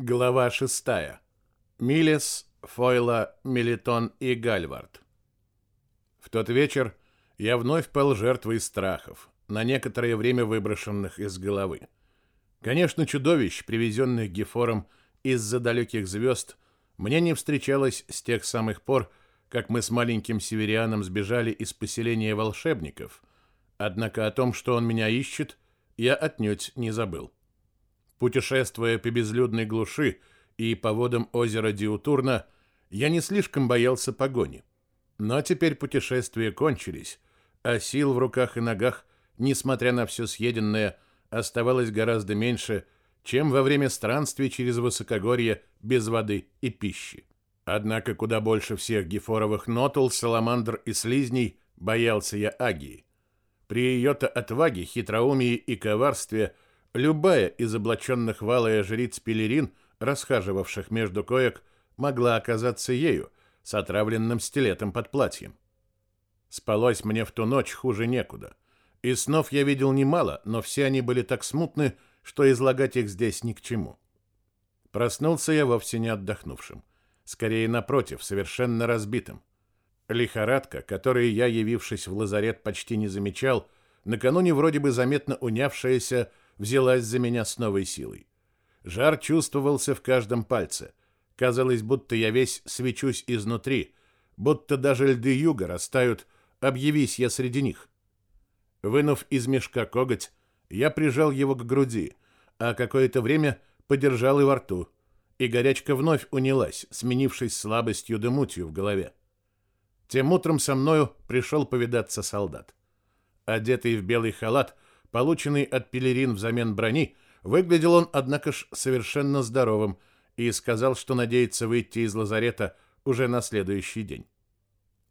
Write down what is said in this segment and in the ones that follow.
Глава 6. Милес, Фойла, Мелитон и Гальвард. В тот вечер я вновь пал жертвой страхов, на некоторое время выброшенных из головы. Конечно, чудовищ, привезенных Гефором из-за далеких звезд, мне не встречалось с тех самых пор, как мы с маленьким северианом сбежали из поселения волшебников, однако о том, что он меня ищет, я отнюдь не забыл. Путешествуя по безлюдной глуши и по водам озера Диутурна, я не слишком боялся погони. Но теперь путешествия кончились, а сил в руках и ногах, несмотря на все съеденное, оставалось гораздо меньше, чем во время странствий через высокогорье без воды и пищи. Однако куда больше всех гефоровых нотул, саламандр и слизней боялся я Агии. При ее-то отваге, хитроумии и коварстве – Любая из облаченных валая жриц пелерин, расхаживавших между коек, могла оказаться ею, с отравленным стилетом под платьем. Спалось мне в ту ночь хуже некуда. И снов я видел немало, но все они были так смутны, что излагать их здесь ни к чему. Проснулся я вовсе не отдохнувшим. Скорее, напротив, совершенно разбитым. Лихорадка, которой я, явившись в лазарет, почти не замечал, накануне вроде бы заметно унявшаяся, взялась за меня с новой силой. Жар чувствовался в каждом пальце. Казалось, будто я весь свечусь изнутри, будто даже льды юга растают, объявись я среди них. Вынув из мешка коготь, я прижал его к груди, а какое-то время подержал и во рту, и горячка вновь унялась, сменившись слабостью да мутью в голове. Тем утром со мною пришел повидаться солдат. Одетый в белый халат, полученный от пелерин взамен брони, выглядел он, однако ж, совершенно здоровым и сказал, что надеется выйти из лазарета уже на следующий день.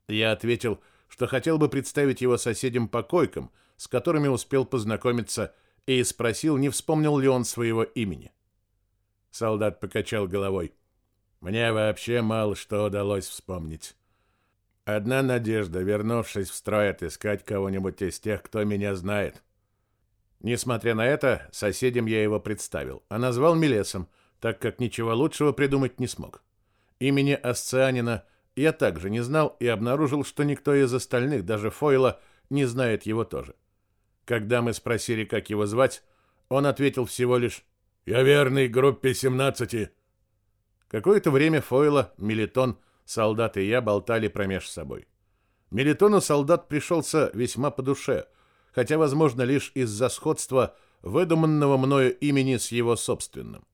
Я ответил, что хотел бы представить его соседям по койкам, с которыми успел познакомиться, и спросил, не вспомнил ли он своего имени. Солдат покачал головой. Мне вообще мало что удалось вспомнить. Одна надежда, вернувшись в строй, отыскать кого-нибудь из тех, кто меня знает. Несмотря на это, соседям я его представил, а назвал Милесом, так как ничего лучшего придумать не смог. Имени Асцианина я также не знал и обнаружил, что никто из остальных, даже Фойла, не знает его тоже. Когда мы спросили, как его звать, он ответил всего лишь «Я верный группе 17». Какое-то время Фойла, Мелитон, солдат и я болтали промеж собой. Мелитону солдат пришелся весьма по душе – хотя, возможно, лишь из-за сходства выдуманного мною имени с его собственным.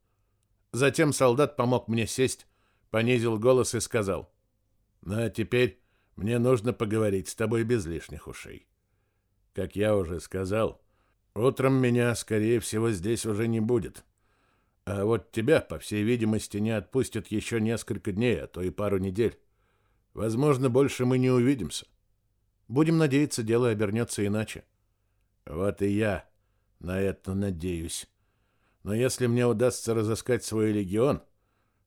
Затем солдат помог мне сесть, понизил голос и сказал, «Ну, а теперь мне нужно поговорить с тобой без лишних ушей. Как я уже сказал, утром меня, скорее всего, здесь уже не будет. А вот тебя, по всей видимости, не отпустят еще несколько дней, а то и пару недель. Возможно, больше мы не увидимся. Будем надеяться, дело обернется иначе. Вот и я на это надеюсь. Но если мне удастся разыскать свой легион,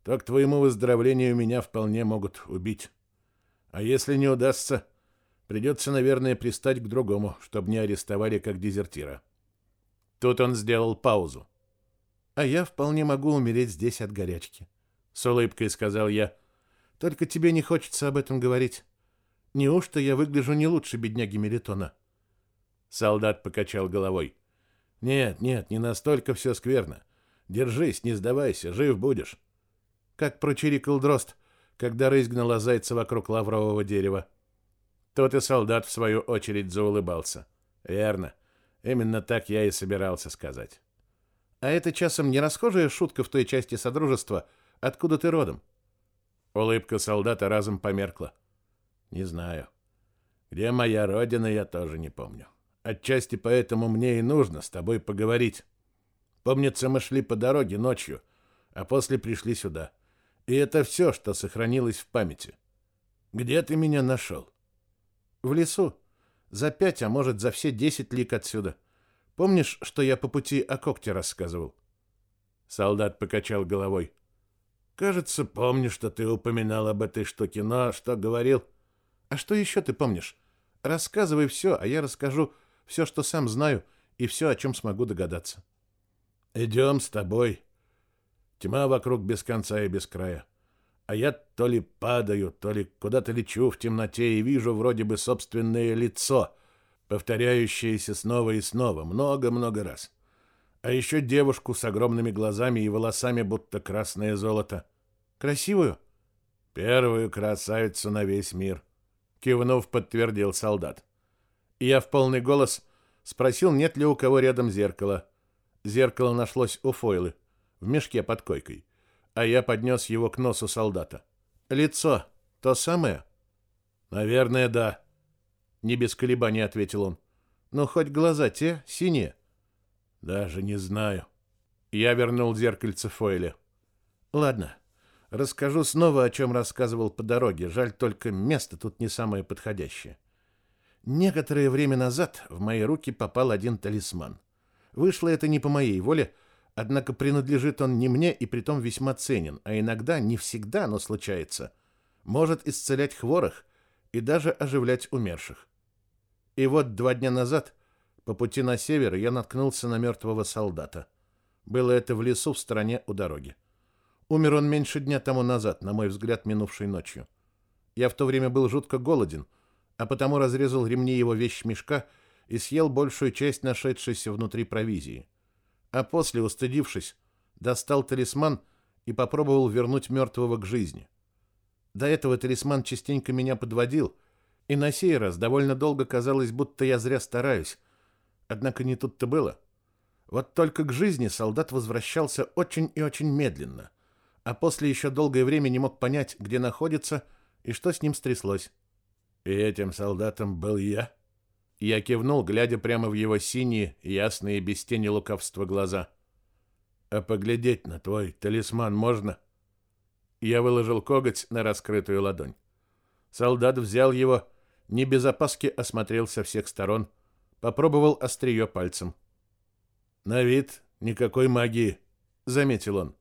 то к твоему выздоровлению меня вполне могут убить. А если не удастся, придется, наверное, пристать к другому, чтобы не арестовали как дезертира. Тут он сделал паузу. А я вполне могу умереть здесь от горячки, с улыбкой сказал я. Только тебе не хочется об этом говорить. Неужто я выгляжу не лучше бедняги Мелитона? — Солдат покачал головой. Нет, нет, не настолько все скверно. Держись, не сдавайся, жив будешь. Как прочирикал дрозд, когда рызгнула зайца вокруг лаврового дерева. Тот и солдат, в свою очередь, заулыбался. Верно. Именно так я и собирался сказать. А это часом не расхожая шутка в той части Содружества, откуда ты родом? Улыбка солдата разом померкла. Не знаю. Где моя родина, я тоже не помню. Отчасти поэтому мне и нужно с тобой поговорить. Помнится, мы шли по дороге ночью, а после пришли сюда. И это все, что сохранилось в памяти. Где ты меня нашел? В лесу. За пять, а может, за все десять лик отсюда. Помнишь, что я по пути о когте рассказывал? Солдат покачал головой. Кажется, помню, что ты упоминал об этой штуке, но что говорил? А что еще ты помнишь? Рассказывай все, а я расскажу все, что сам знаю, и все, о чем смогу догадаться. Идем с тобой. Тьма вокруг без конца и без края. А я то ли падаю, то ли куда-то лечу в темноте и вижу вроде бы собственное лицо, повторяющееся снова и снова, много-много раз. А еще девушку с огромными глазами и волосами, будто красное золото. Красивую? Первую красавицу на весь мир. Кивнув, подтвердил солдат. И я в полный голос спросил, нет ли у кого рядом зеркала. Зеркало нашлось у Фойлы, в мешке под койкой а я поднес его к носу солдата. «Лицо то самое?» «Наверное, да», — не без колебаний ответил он. «Но хоть глаза те синие?» «Даже не знаю». Я вернул зеркальце Фойле. «Ладно, расскажу снова, о чем рассказывал по дороге. Жаль, только место тут не самое подходящее. Некоторое время назад в мои руки попал один талисман. Вышло это не по моей воле, — Однако принадлежит он не мне и притом весьма ценен, а иногда, не всегда, но случается, может исцелять хворых и даже оживлять умерших. И вот два дня назад по пути на север я наткнулся на мертвого солдата. Было это в лесу в стороне у дороги. Умер он меньше дня тому назад, на мой взгляд, минувшей ночью. Я в то время был жутко голоден, а потому разрезал ремни его вещмешка и съел большую часть нашедшейся внутри провизии а после, устыдившись, достал талисман и попробовал вернуть мертвого к жизни. До этого талисман частенько меня подводил, и на сей раз довольно долго казалось, будто я зря стараюсь. Однако не тут-то было. Вот только к жизни солдат возвращался очень и очень медленно, а после еще долгое время не мог понять, где находится и что с ним стряслось. И этим солдатом был я. Я кивнул, глядя прямо в его синие, ясные, без тени лукавства глаза. «А поглядеть на твой талисман можно?» Я выложил коготь на раскрытую ладонь. Солдат взял его, не без опаски осмотрел со всех сторон, попробовал острие пальцем. «На вид никакой магии», — заметил он.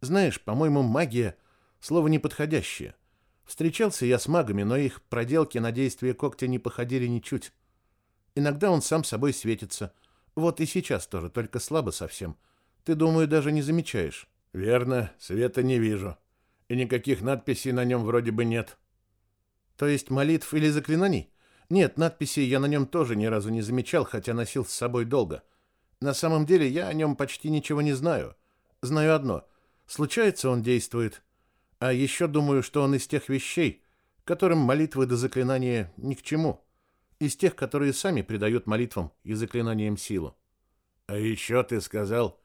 «Знаешь, по-моему, магия — слово неподходящее. Встречался я с магами, но их проделки на действие когтя не походили ничуть. Иногда он сам собой светится. Вот и сейчас тоже, только слабо совсем. Ты, думаю, даже не замечаешь. Верно, света не вижу. И никаких надписей на нем вроде бы нет. То есть молитв или заклинаний? Нет, надписей я на нем тоже ни разу не замечал, хотя носил с собой долго. На самом деле я о нем почти ничего не знаю. Знаю одно. Случается, он действует. А еще думаю, что он из тех вещей, которым молитвы до заклинания ни к чему из тех, которые сами придают молитвам и заклинаниям силу. А еще ты сказал,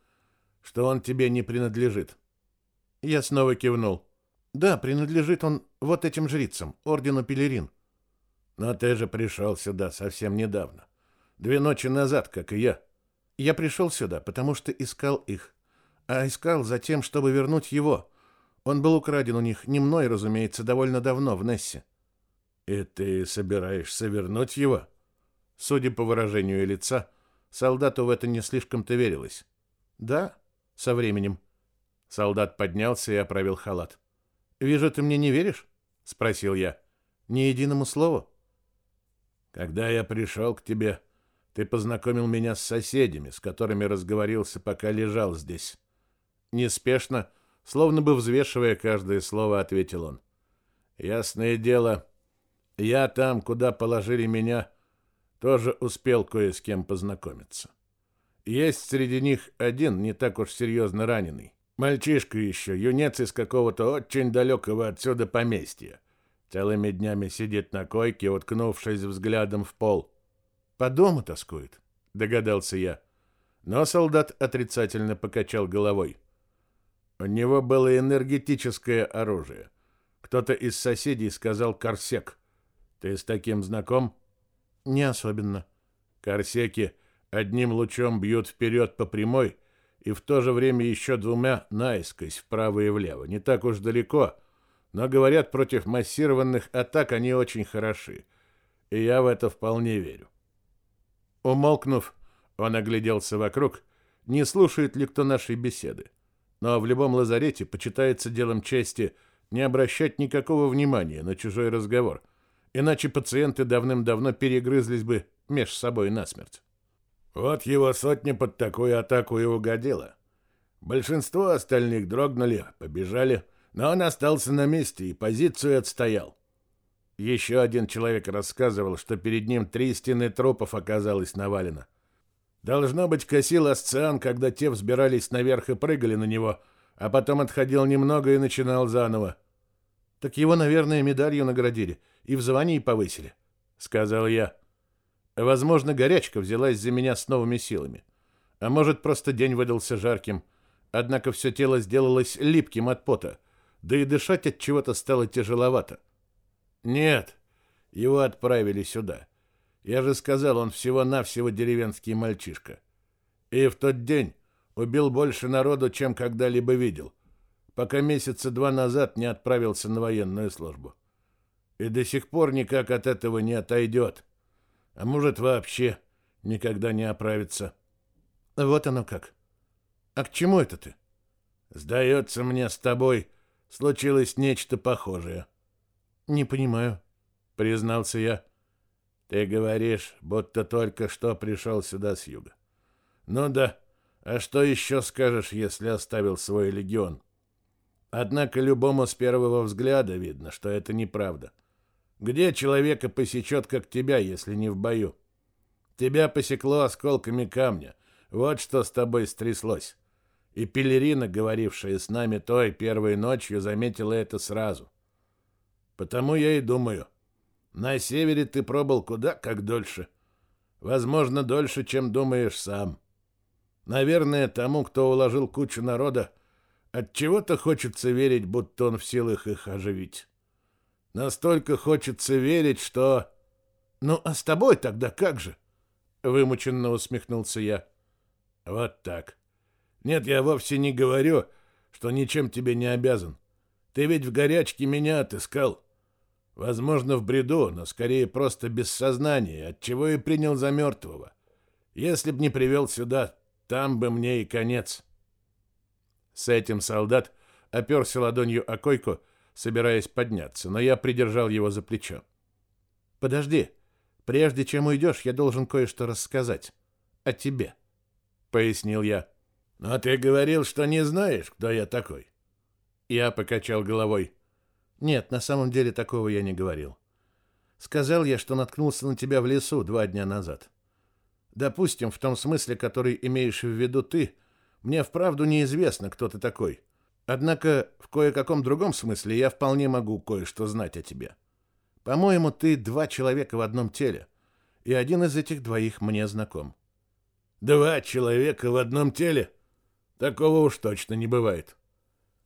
что он тебе не принадлежит. Я снова кивнул. Да, принадлежит он вот этим жрицам, ордену Пелерин. Но ты же пришел сюда совсем недавно. Две ночи назад, как и я. Я пришел сюда, потому что искал их. А искал за тем, чтобы вернуть его. Он был украден у них, не мной, разумеется, довольно давно, в Нессе. «И ты собираешься вернуть его?» Судя по выражению лица, солдату в это не слишком-то верилось. «Да, со временем». Солдат поднялся и оправил халат. «Вижу, ты мне не веришь?» — спросил я. «Ни единому слову?» «Когда я пришел к тебе, ты познакомил меня с соседями, с которыми разговорился, пока лежал здесь». Неспешно, словно бы взвешивая каждое слово, ответил он. «Ясное дело, я там, куда положили меня, тоже успел кое с кем познакомиться. Есть среди них один не так уж серьезно раненый. Мальчишка еще, юнец из какого-то очень далекого отсюда поместья. Целыми днями сидит на койке, уткнувшись взглядом в пол. По дому тоскует, догадался я. Но солдат отрицательно покачал головой. У него было энергетическое оружие. Кто-то из соседей сказал «корсек». Ты с таким знаком? Не особенно. Корсеки одним лучом бьют вперед по прямой и в то же время еще двумя наискось вправо и влево. Не так уж далеко, но говорят, против массированных атак они очень хороши. И я в это вполне верю. Умолкнув, он огляделся вокруг, не слушает ли кто нашей беседы. Но в любом лазарете почитается делом чести не обращать никакого внимания на чужой разговор — иначе пациенты давным-давно перегрызлись бы меж собой насмерть. Вот его сотня под такую атаку и угодила. Большинство остальных дрогнули, побежали, но он остался на месте и позицию отстоял. Еще один человек рассказывал, что перед ним три стены трупов оказалось навалено. Должно быть, косил Асциан, когда те взбирались наверх и прыгали на него, а потом отходил немного и начинал заново. Так его, наверное, медалью наградили и в звании повысили, сказал я. Возможно, горячка взялась за меня с новыми силами. А может, просто день выдался жарким. Однако все тело сделалось липким от пота, да и дышать от чего-то стало тяжеловато. Нет, его отправили сюда. Я же сказал, он всего-навсего деревенский мальчишка. И в тот день убил больше народу, чем когда-либо видел, пока месяца два назад не отправился на военную службу. И до сих пор никак от этого не отойдет. А может, вообще никогда не оправится. Вот оно как. А к чему это ты? Сдается мне с тобой случилось нечто похожее. «Не понимаю», — признался я. «Ты говоришь, будто только что пришел сюда с юга». «Ну да. А что еще скажешь, если оставил свой легион?» Однако любому с первого взгляда видно, что это неправда. Где человека посечет, как тебя, если не в бою? Тебя посекло осколками камня. Вот что с тобой стряслось. И Пелерина, говорившая с нами той первой ночью, заметила это сразу. Потому я и думаю. На севере ты пробыл куда как дольше. Возможно, дольше, чем думаешь сам. Наверное, тому, кто уложил кучу народа, от чего-то хочется верить, будто он в силах их оживить. Настолько хочется верить, что... Ну, а с тобой тогда как же? Вымученно усмехнулся я. Вот так. Нет, я вовсе не говорю, что ничем тебе не обязан. Ты ведь в горячке меня отыскал. Возможно, в бреду, но скорее просто без сознания, отчего и принял за мертвого. Если б не привел сюда, там бы мне и конец. С этим солдат оперся ладонью о койку, собираясь подняться, но я придержал его за плечо. «Подожди, прежде чем уйдешь, я должен кое-что рассказать. О тебе», — пояснил я. «Но ты говорил, что не знаешь, кто я такой». Я покачал головой. Нет, на самом деле такого я не говорил. Сказал я, что наткнулся на тебя в лесу два дня назад. Допустим, в том смысле, который имеешь в виду ты, мне вправду неизвестно, кто ты такой. Однако в кое-каком другом смысле я вполне могу кое-что знать о тебе. По-моему, ты два человека в одном теле, и один из этих двоих мне знаком. Два человека в одном теле? Такого уж точно не бывает.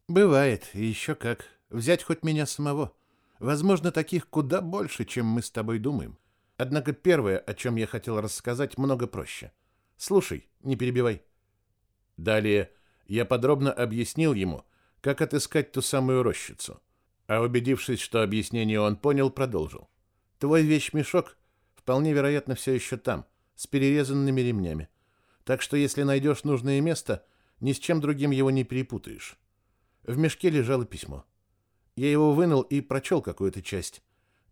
Бывает, и еще как. Взять хоть меня самого. Возможно, таких куда больше, чем мы с тобой думаем. Однако первое, о чем я хотел рассказать, много проще. Слушай, не перебивай. Далее я подробно объяснил ему, как отыскать ту самую рощицу. А убедившись, что объяснение он понял, продолжил. Твой вещмешок вполне вероятно все еще там, с перерезанными ремнями. Так что если найдешь нужное место, ни с чем другим его не перепутаешь. В мешке лежало письмо. Я его вынул и прочел какую-то часть.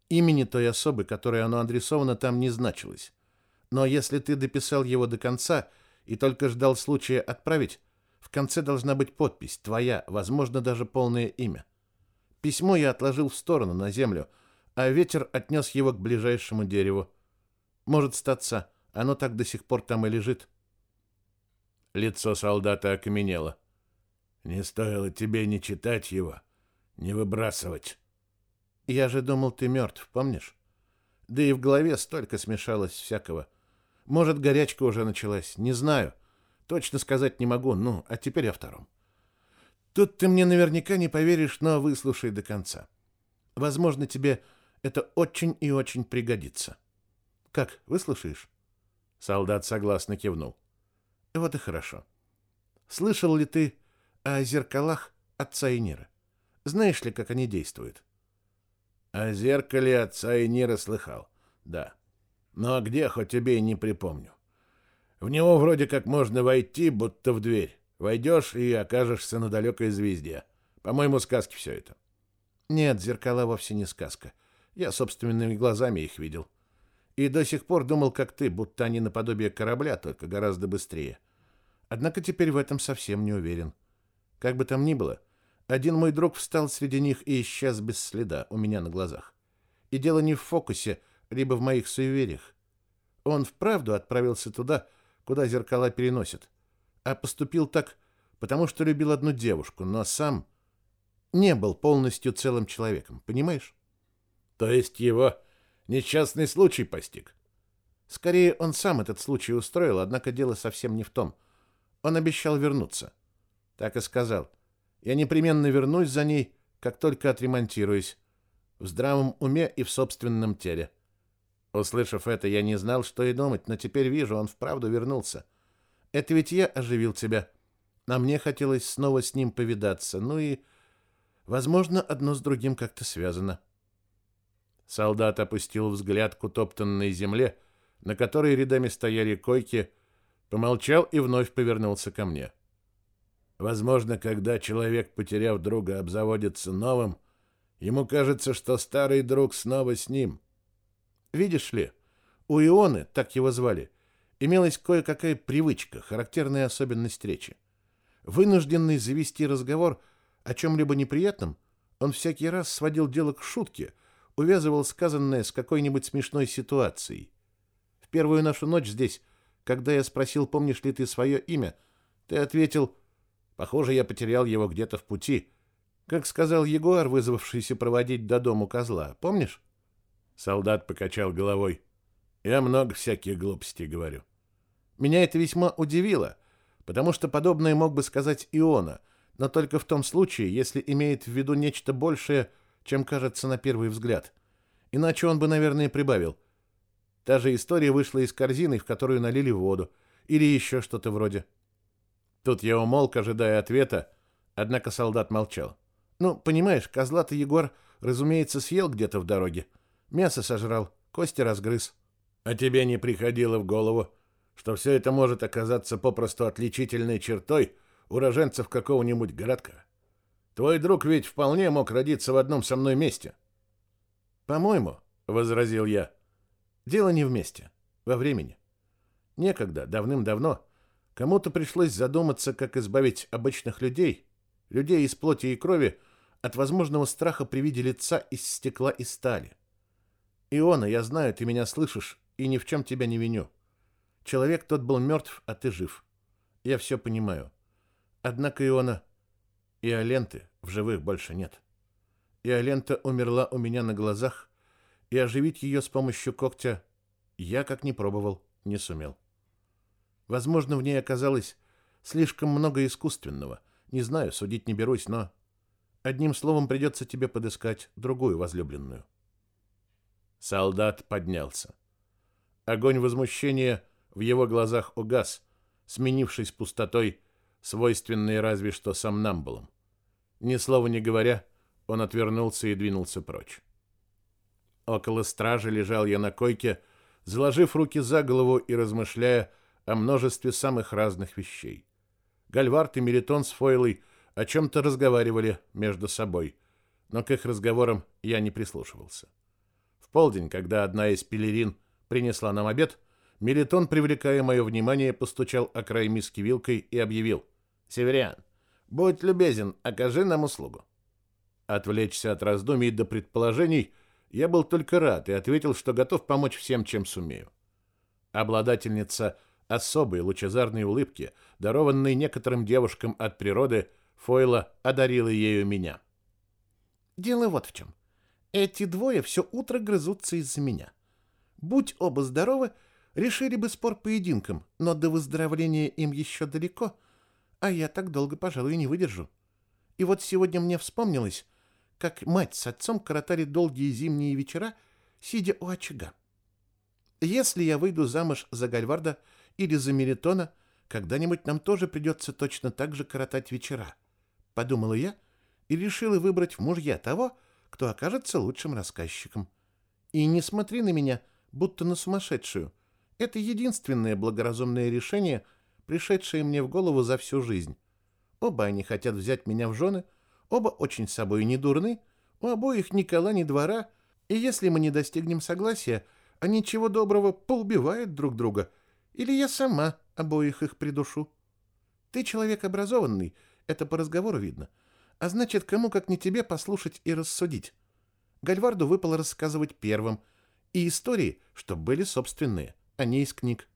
Имени той особы, которой оно адресовано, там не значилось. Но если ты дописал его до конца и только ждал случая отправить, в конце должна быть подпись, твоя, возможно, даже полное имя. Письмо я отложил в сторону, на землю, а ветер отнес его к ближайшему дереву. Может статься, оно так до сих пор там и лежит. Лицо солдата окаменело. «Не стоило тебе не читать его», не выбрасывать. Я же думал, ты мертв, помнишь? Да и в голове столько смешалось всякого. Может, горячка уже началась, не знаю. Точно сказать не могу, ну, а теперь о втором. Тут ты мне наверняка не поверишь, но выслушай до конца. Возможно, тебе это очень и очень пригодится. Как, выслушаешь? Солдат согласно кивнул. Вот и хорошо. Слышал ли ты о зеркалах отца Инира? Знаешь ли, как они действуют? О зеркале отца и не расслыхал. Да. Но где, хоть убей, не припомню. В него вроде как можно войти, будто в дверь. Войдешь и окажешься на далекой звезде. По-моему, сказки все это. Нет, зеркала вовсе не сказка. Я собственными глазами их видел. И до сих пор думал, как ты, будто они наподобие корабля, только гораздо быстрее. Однако теперь в этом совсем не уверен. Как бы там ни было, один мой друг встал среди них и исчез без следа у меня на глазах. И дело не в фокусе, либо в моих суевериях. Он вправду отправился туда, куда зеркала переносят, а поступил так, потому что любил одну девушку, но сам не был полностью целым человеком, понимаешь? То есть его несчастный случай постиг? Скорее, он сам этот случай устроил, однако дело совсем не в том. Он обещал вернуться. Так и сказал. Я непременно вернусь за ней, как только отремонтируюсь. В здравом уме и в собственном теле. Услышав это, я не знал, что и думать, но теперь вижу, он вправду вернулся. Это ведь я оживил тебя. А мне хотелось снова с ним повидаться. Ну и, возможно, одно с другим как-то связано. Солдат опустил взгляд к утоптанной земле, на которой рядами стояли койки, помолчал и вновь повернулся ко мне. Возможно, когда человек, потеряв друга, обзаводится новым, ему кажется, что старый друг снова с ним. Видишь ли, у Ионы, так его звали, имелась кое-какая привычка, характерная особенность речи. Вынужденный завести разговор о чем-либо неприятном, он всякий раз сводил дело к шутке, увязывал сказанное с какой-нибудь смешной ситуацией. В первую нашу ночь здесь, когда я спросил, помнишь ли ты свое имя, ты ответил, похоже, я потерял его где-то в пути, как сказал Егор, вызвавшийся проводить до дому козла, помнишь? Солдат покачал головой. Я много всяких глупостей говорю. Меня это весьма удивило, потому что подобное мог бы сказать Иона, но только в том случае, если имеет в виду нечто большее, чем кажется на первый взгляд. Иначе он бы, наверное, прибавил. Та же история вышла из корзины, в которую налили воду, или еще что-то вроде. Тут я умолк, ожидая ответа, однако солдат молчал. Ну, понимаешь, козла-то Егор, разумеется, съел где-то в дороге. Мясо сожрал, кости разгрыз. А тебе не приходило в голову, что все это может оказаться попросту отличительной чертой уроженцев какого-нибудь городка? Твой друг ведь вполне мог родиться в одном со мной месте. По-моему, — возразил я, — дело не в месте, во времени. Некогда, давным-давно, кому-то пришлось задуматься, как избавить обычных людей, людей из плоти и крови, от возможного страха при виде лица из стекла и стали. Иона, я знаю, ты меня слышишь, и ни в чем тебя не виню. Человек тот был мертв, а ты жив. Я все понимаю. Однако Иона... И Аленты в живых больше нет. И Алента умерла у меня на глазах, и оживить ее с помощью когтя я, как ни пробовал, не сумел. Возможно, в ней оказалось слишком много искусственного. Не знаю, судить не берусь, но... Одним словом, придется тебе подыскать другую возлюбленную. Солдат поднялся. Огонь возмущения в его глазах угас, сменившись пустотой, свойственной разве что сомнамбулам. Ни слова не говоря, он отвернулся и двинулся прочь. Около стражи лежал я на койке, заложив руки за голову и размышляя о множестве самых разных вещей. Гальвард и Меритон с Фойлой о чем-то разговаривали между собой, но к их разговорам я не прислушивался. В полдень, когда одна из пелерин принесла нам обед, Мелитон, привлекая мое внимание, постучал о край миски вилкой и объявил. «Северян, будь любезен, окажи нам услугу». Отвлечься от раздумий до предположений я был только рад и ответил, что готов помочь всем, чем сумею. Обладательница особой лучезарной улыбки, дарованной некоторым девушкам от природы, Фойла одарила ею меня. «Дело вот в чем. Эти двое все утро грызутся из-за меня. Будь оба здоровы, решили бы спор поединком, но до выздоровления им еще далеко, а я так долго, пожалуй, не выдержу. И вот сегодня мне вспомнилось, как мать с отцом коротали долгие зимние вечера, сидя у очага. Если я выйду замуж за Гальварда или за Меритона, когда-нибудь нам тоже придется точно так же коротать вечера. Подумала я и решила выбрать в мужья того, кто окажется лучшим рассказчиком. И не смотри на меня, будто на сумасшедшую. Это единственное благоразумное решение, пришедшее мне в голову за всю жизнь. Оба они хотят взять меня в жены, оба очень с собой не дурны, у обоих ни кола, ни двора, и если мы не достигнем согласия, они чего доброго поубивают друг друга, или я сама обоих их придушу. Ты человек образованный, это по разговору видно. А значит, кому как не тебе послушать и рассудить. Гальварду выпало рассказывать первым, и истории, что были собственные, а не из книг.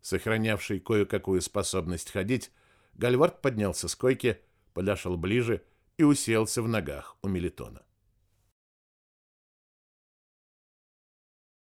Сохранявший кое-какую способность ходить, Гальвард поднялся с койки, подошел ближе и уселся в ногах у Мелитона.